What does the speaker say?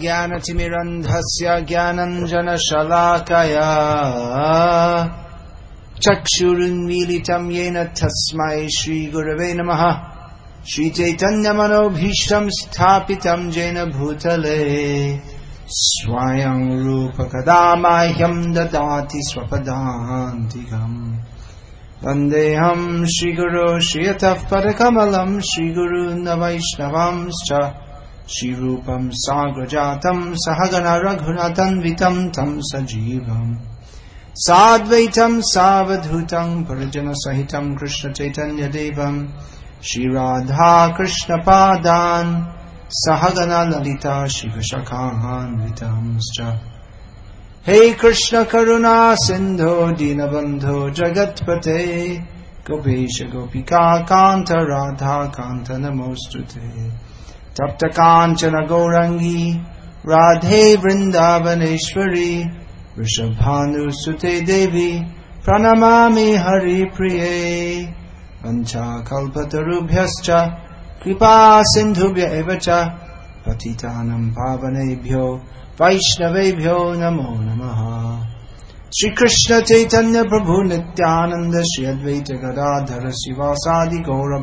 ज्ञानतिमिरन्धस्य ज्ञानञ्जनशलाकया। चक्षुरुन्मीलितं येन तस्मै श्रीगुरवे नमः। श्रीचैतन्यमनोभीष्टं स्थापितं येन भूतले। स्वयं रूपकदा माह्यं ददाति स्वपदान्तिकम्। वन्देऽहं श्रीगुरो श्रियतः परकमलं श्रीगुरून् वैष्णवांश्च श्रीरूपं साग्रजातं सहगण रघुनाथन्वितं तं सजीवम् साद्वैतं सावधूतं परिजनसहितं कृष्णचैतन्यदेवम् ललिता शिवशखान्वितंश्च हे कृष्ण करुणा सिन्धो दीनबन्धो जगत्पते, गोपेश गोपिका कान्त राधा कान्त नमोऽस्तु ते। तप्त काञ्चन गौरङ्गी राधे वृन्दावनेश्वरी, वृषभानुसुते देवी, प्रणमामि हरिप्रिये। वञ्चाकल्पतरुभ्यश्च कृपा सिन्धुभ्य एव च, पतितानं पावनेभ्यो, वैष्णवेभ्यो नमो नमः। श्रीकृष्ण चैतन्य प्रभु नित्यानन्द, श्री अद्वैत गदाधर शिवासादि गौर